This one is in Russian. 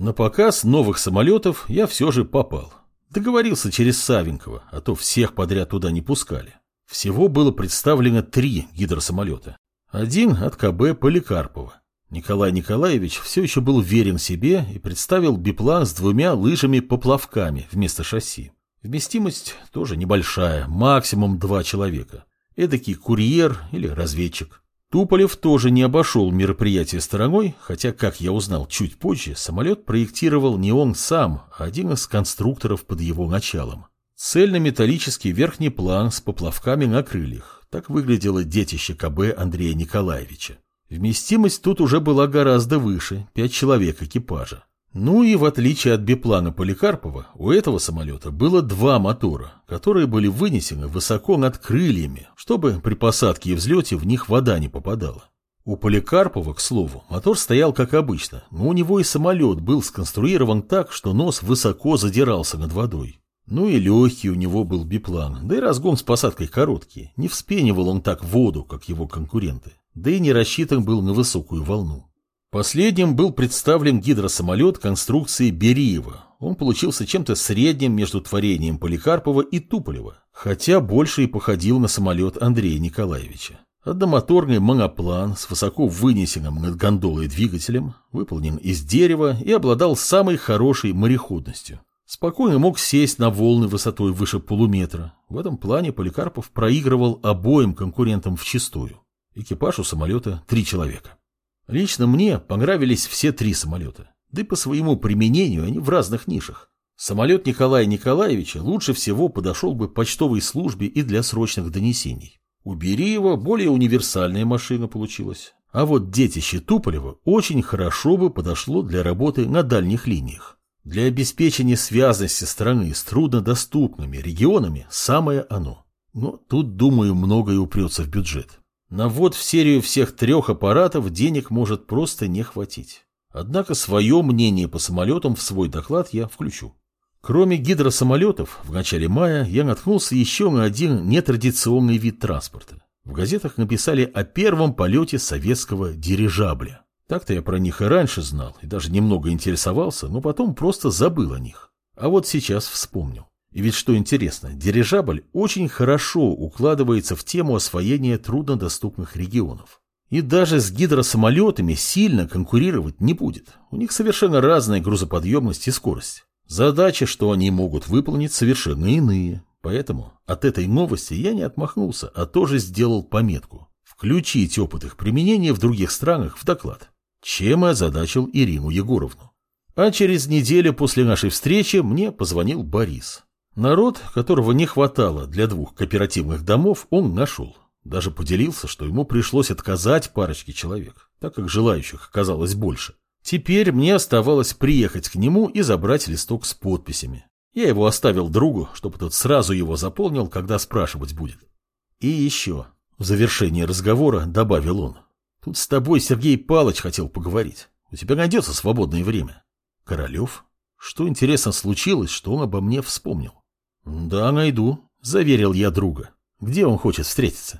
На показ новых самолетов я все же попал. Договорился через Савенкова, а то всех подряд туда не пускали. Всего было представлено три гидросамолета. Один от КБ Поликарпова. Николай Николаевич все еще был верен себе и представил биплан с двумя лыжами-поплавками вместо шасси. Вместимость тоже небольшая, максимум два человека. Эдакий курьер или разведчик. Туполев тоже не обошел мероприятие стороной, хотя, как я узнал чуть позже, самолет проектировал не он сам, а один из конструкторов под его началом. Цельнометаллический верхний план с поплавками на крыльях. Так выглядело детище КБ Андрея Николаевича. Вместимость тут уже была гораздо выше, пять человек экипажа. Ну и в отличие от биплана Поликарпова, у этого самолета было два мотора, которые были вынесены высоко над крыльями, чтобы при посадке и взлете в них вода не попадала. У Поликарпова, к слову, мотор стоял как обычно, но у него и самолет был сконструирован так, что нос высоко задирался над водой. Ну и легкий у него был биплан, да и разгон с посадкой короткий, не вспенивал он так воду, как его конкуренты, да и не рассчитан был на высокую волну. Последним был представлен гидросамолет конструкции Бериева. Он получился чем-то средним между творением Поликарпова и Туполева, хотя больше и походил на самолет Андрея Николаевича. Одномоторный моноплан с высоко вынесенным над гондолой двигателем, выполнен из дерева и обладал самой хорошей мореходностью. Спокойно мог сесть на волны высотой выше полуметра. В этом плане Поликарпов проигрывал обоим конкурентам вчистую. Экипаж у самолета три человека. Лично мне понравились все три самолета. Да и по своему применению они в разных нишах. Самолет Николая Николаевича лучше всего подошел бы почтовой службе и для срочных донесений. У Бериева более универсальная машина получилась. А вот детище Туполева очень хорошо бы подошло для работы на дальних линиях. Для обеспечения связности страны с труднодоступными регионами самое оно. Но тут, думаю, многое упрется в бюджет. На ввод в серию всех трех аппаратов денег может просто не хватить. Однако свое мнение по самолетам в свой доклад я включу. Кроме гидросамолетов, в начале мая я наткнулся еще на один нетрадиционный вид транспорта. В газетах написали о первом полете советского дирижабля. Так-то я про них и раньше знал, и даже немного интересовался, но потом просто забыл о них. А вот сейчас вспомнил. И ведь что интересно, дирижабль очень хорошо укладывается в тему освоения труднодоступных регионов. И даже с гидросамолетами сильно конкурировать не будет. У них совершенно разная грузоподъемность и скорость. Задачи, что они могут выполнить, совершенно иные. Поэтому от этой новости я не отмахнулся, а тоже сделал пометку. Включить опыт их применения в других странах в доклад. Чем и озадачил Ирину Егоровну. А через неделю после нашей встречи мне позвонил Борис. Народ, которого не хватало для двух кооперативных домов, он нашел. Даже поделился, что ему пришлось отказать парочке человек, так как желающих оказалось больше. Теперь мне оставалось приехать к нему и забрать листок с подписями. Я его оставил другу, чтобы тот сразу его заполнил, когда спрашивать будет. И еще, в завершении разговора добавил он. Тут с тобой Сергей Палыч хотел поговорить. У тебя найдется свободное время. Королев? Что интересно случилось, что он обо мне вспомнил? «Да, найду», — заверил я друга. «Где он хочет встретиться?»